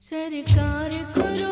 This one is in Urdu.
سرکار کرو